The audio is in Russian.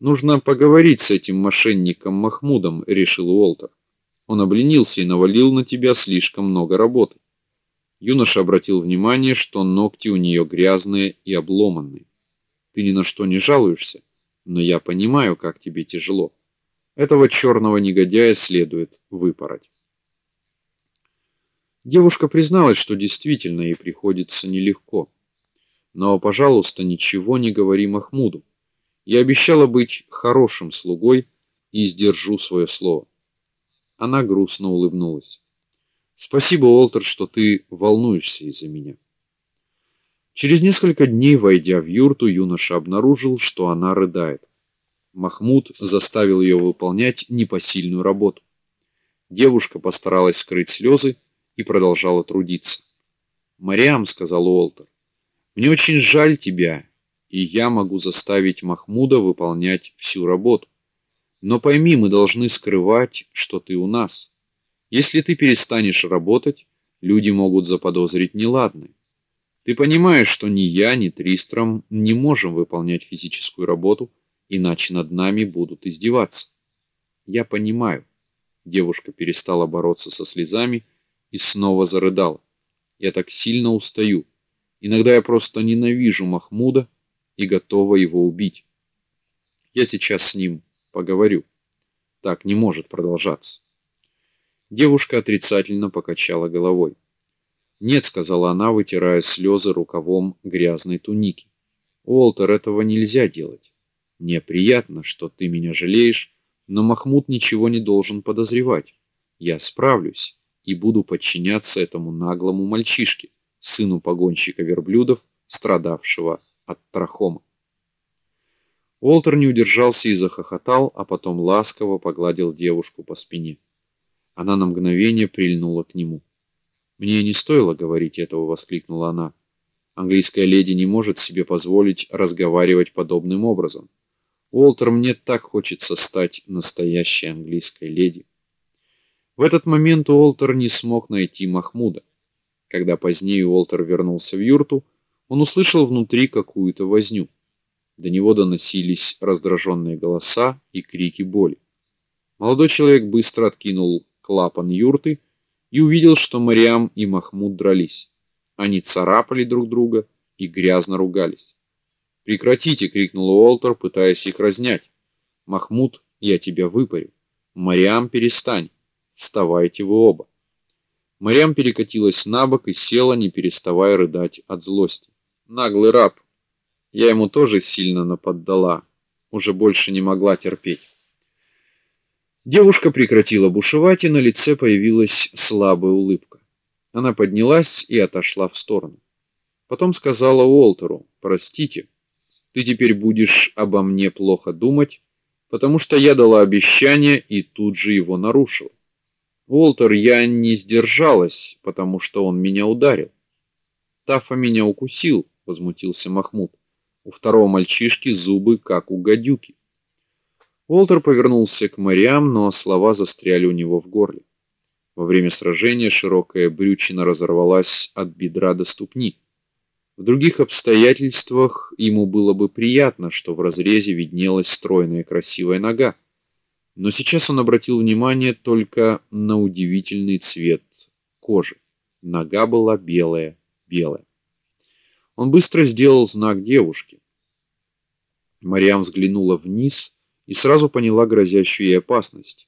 Нужно поговорить с этим мошенником Махмудом, решил Уолтер. Он обленился и навалил на тебя слишком много работы. Юноша обратил внимание, что ногти у нее грязные и обломанные. Ты ни на что не жалуешься, но я понимаю, как тебе тяжело. Этого черного негодяя следует выпороть. Девушка призналась, что действительно ей приходится нелегко. Но, пожалуйста, ничего не говори Махмуду. Я обещала быть хорошим слугой и сдержу свое слово. Она грустно улыбнулась. Спасибо, Уолтер, что ты волнуешься из-за меня. Через несколько дней, войдя в юрту, юноша обнаружил, что она рыдает. Махмуд заставил ее выполнять непосильную работу. Девушка постаралась скрыть слезы и продолжала трудиться. "Мариам", сказал Уолтер. "Мне очень жаль тебя, и я могу заставить Махмуда выполнять всю работу. Но пойми, мы должны скрывать, что ты у нас. Если ты перестанешь работать, люди могут заподозрить неладное. Ты понимаешь, что ни я, ни Тристром не можем выполнять физическую работу, иначе над нами будут издеваться. Я понимаю. Девушка перестала бороться со слезами и снова зарыдала. Я так сильно устаю. Иногда я просто ненавижу Махмуда и готова его убить. Я сейчас с ним поговорю. Так не может продолжаться. Девушка отрицательно покачала головой. "Нет", сказала она, вытирая слезы рукавом грязной туники. "Уолтер, этого нельзя делать. Мне приятно, что ты меня жалеешь, но Махмуд ничего не должен подозревать. Я справлюсь и буду подчиняться этому наглому мальчишке, сыну погонщика верблюдов, страдавшего от трахома. Уолтер не удержался и захохотал, а потом ласково погладил девушку по спине. Она на мгновение прильнула к нему. Мне не стоило говорить этого, воскликнула она. Английская леди не может себе позволить разговаривать подобным образом. Уолтер, мне так хочется стать настоящей английской леди. В этот момент Уолтер не смог найти Махмуда. Когда позднее Уолтер вернулся в юрту, он услышал внутри какую-то возню. До него доносились раздраженные голоса и крики боли. Молодой человек быстро откинул клапан юрты и увидел, что Мариам и Махмуд дрались. Они царапали друг друга и грязно ругались. "Прекратите", крикнул Уолтер, пытаясь их разнять. "Махмуд, я тебя выпарю. Мариам, перестань. Вставайте вы оба". Мариам перекатилась на бок и села, не переставая рыдать от злости. Наглый раб, я ему тоже сильно наподдала, уже больше не могла терпеть. Девушка прекратила бушевать, и на лице появилась слабая улыбка. Она поднялась и отошла в сторону. Потом сказала Уолтеру: "Простите, ты теперь будешь обо мне плохо думать, потому что я дала обещание и тут же его нарушила. Уолтер, я не сдержалась, потому что он меня ударил. Тафа меня укусил", возмутился Махмуд. У второго мальчишки зубы как у гадюки. Уолтер повернулся к Мариам, но слова застряли у него в горле. Во время сражения широкая брючина разорвалась от бедра до ступни. В других обстоятельствах ему было бы приятно, что в разрезе виднелась стройная красивая нога. Но сейчас он обратил внимание только на удивительный цвет кожи. Нога была белая, белая. Он быстро сделал знак девушке. Мариам взглянула вниз и сразу поняла грозящую ей опасность.